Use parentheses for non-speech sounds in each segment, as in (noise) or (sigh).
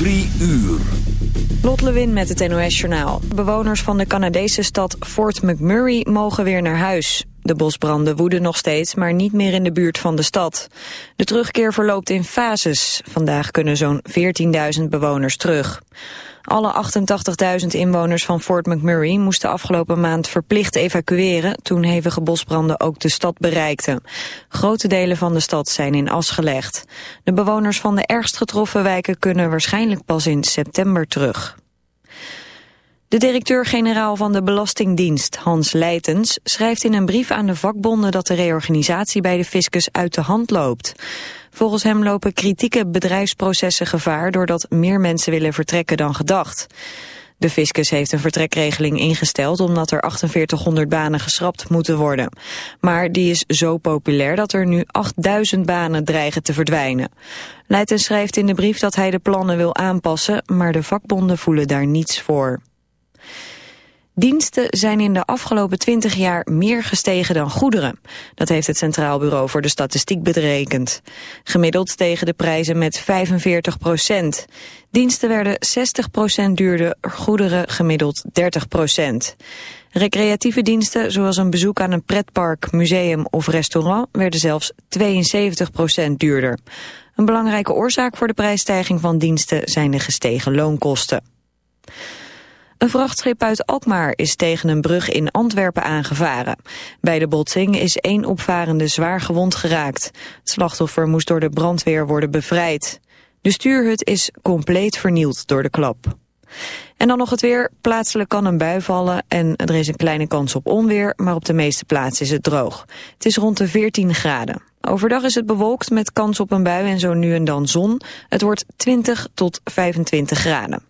Drie uur. Lot Lewin met het NOS Journaal. Bewoners van de Canadese stad Fort McMurray mogen weer naar huis. De bosbranden woeden nog steeds, maar niet meer in de buurt van de stad. De terugkeer verloopt in fases. Vandaag kunnen zo'n 14.000 bewoners terug. Alle 88.000 inwoners van Fort McMurray moesten afgelopen maand verplicht evacueren toen hevige bosbranden ook de stad bereikten. Grote delen van de stad zijn in as gelegd. De bewoners van de ergst getroffen wijken kunnen waarschijnlijk pas in september terug. De directeur-generaal van de Belastingdienst, Hans Leitens, schrijft in een brief aan de vakbonden dat de reorganisatie bij de fiscus uit de hand loopt. Volgens hem lopen kritieke bedrijfsprocessen gevaar doordat meer mensen willen vertrekken dan gedacht. De fiscus heeft een vertrekregeling ingesteld omdat er 4800 banen geschrapt moeten worden. Maar die is zo populair dat er nu 8000 banen dreigen te verdwijnen. Leitens schrijft in de brief dat hij de plannen wil aanpassen, maar de vakbonden voelen daar niets voor. Diensten zijn in de afgelopen 20 jaar meer gestegen dan goederen. Dat heeft het Centraal Bureau voor de Statistiek berekend. Gemiddeld stegen de prijzen met 45 procent. Diensten werden 60 procent duurder, goederen gemiddeld 30 procent. Recreatieve diensten, zoals een bezoek aan een pretpark, museum of restaurant, werden zelfs 72 procent duurder. Een belangrijke oorzaak voor de prijsstijging van diensten zijn de gestegen loonkosten. Een vrachtschip uit Alkmaar is tegen een brug in Antwerpen aangevaren. Bij de botsing is één opvarende zwaar gewond geraakt. Het slachtoffer moest door de brandweer worden bevrijd. De stuurhut is compleet vernield door de klap. En dan nog het weer. Plaatselijk kan een bui vallen en er is een kleine kans op onweer, maar op de meeste plaatsen is het droog. Het is rond de 14 graden. Overdag is het bewolkt met kans op een bui en zo nu en dan zon. Het wordt 20 tot 25 graden.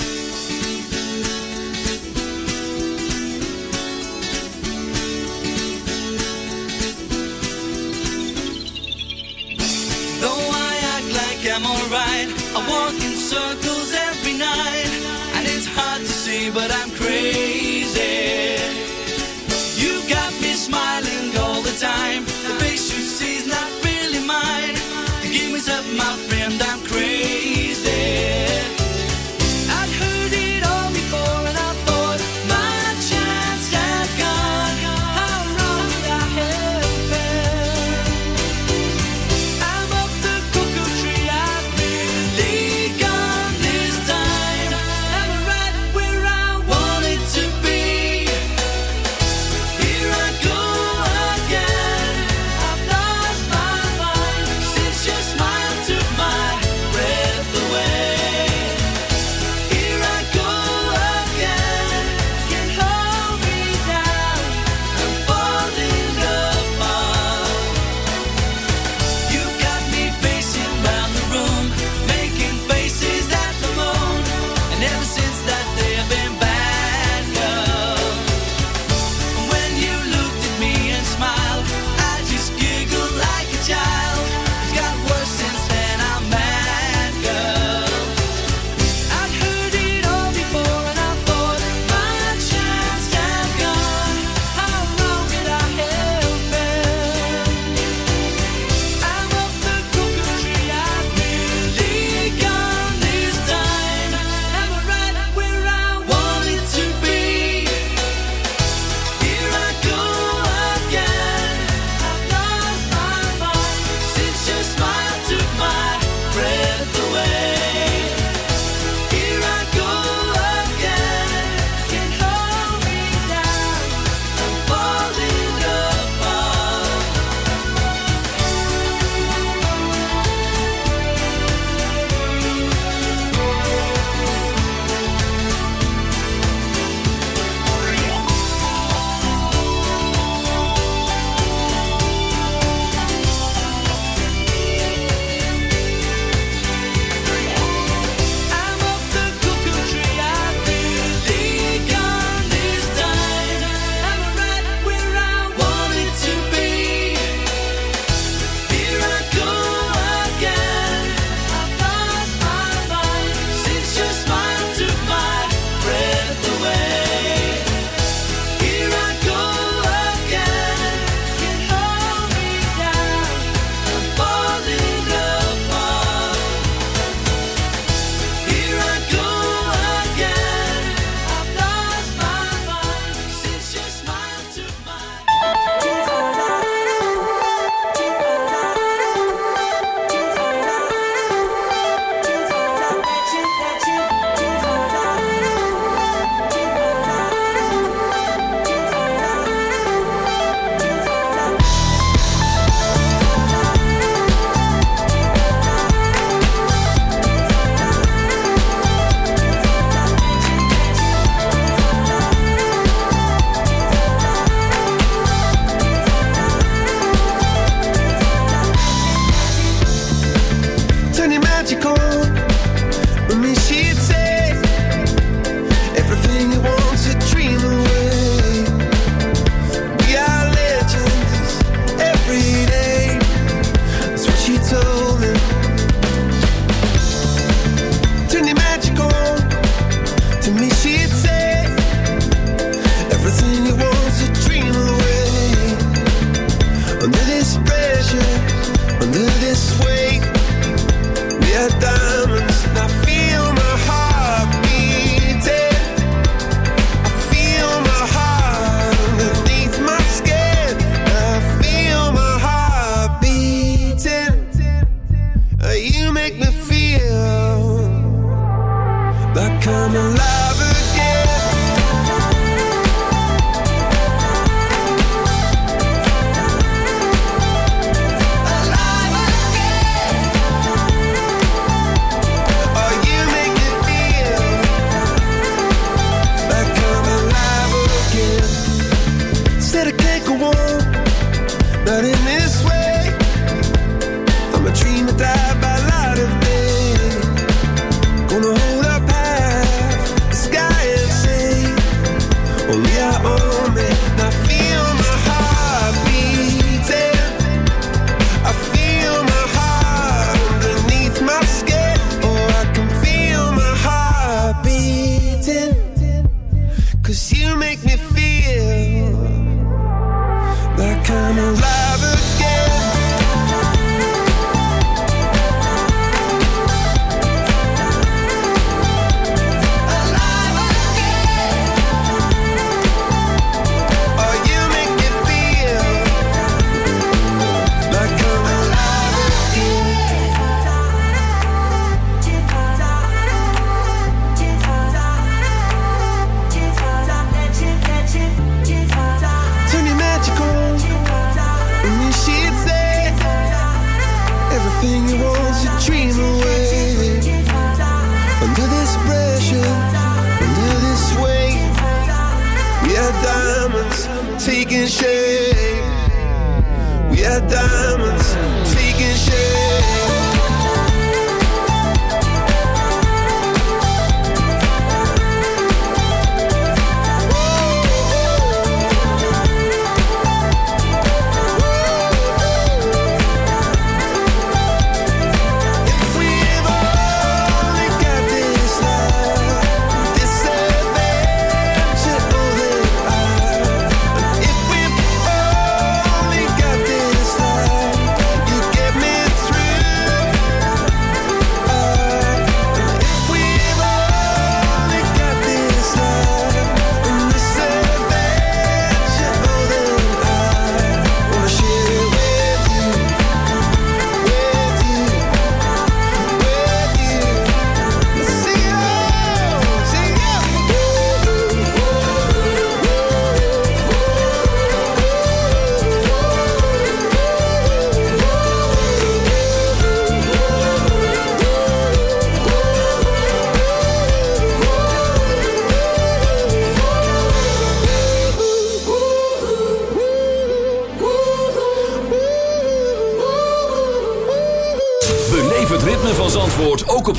Circles every night, and it's hard to see, but I'm crazy.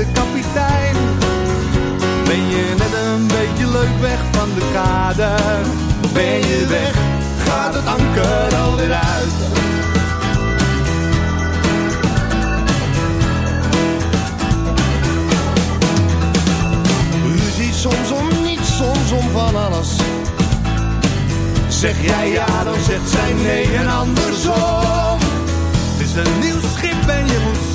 De kapitein. Ben je net een beetje leuk weg van de kade? Ben je weg, gaat het anker alweer uit. ziet soms om niets, soms om van alles Zeg jij ja, dan zegt zij nee en andersom. Het is een nieuw schip en je moet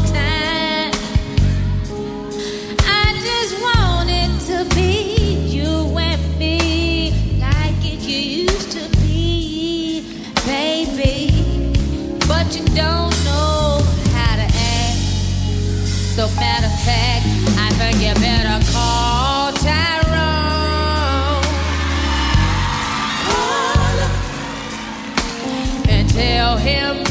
don't know how to act. So matter of fact, I think you better call Tyrone. Call him. And tell him.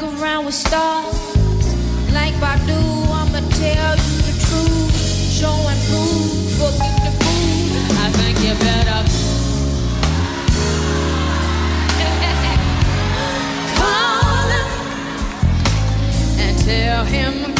hang around with stars. Like Badu, I'ma tell you the truth. Show and prove, booking the food. I think you better (laughs) call him and tell him,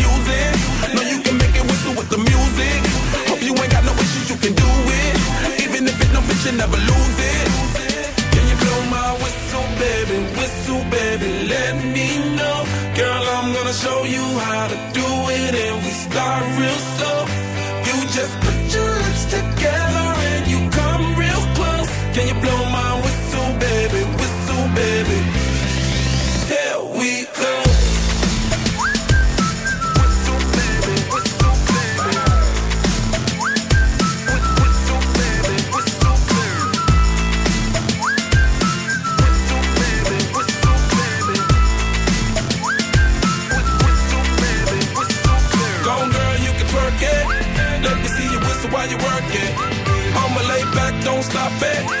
don't stop it.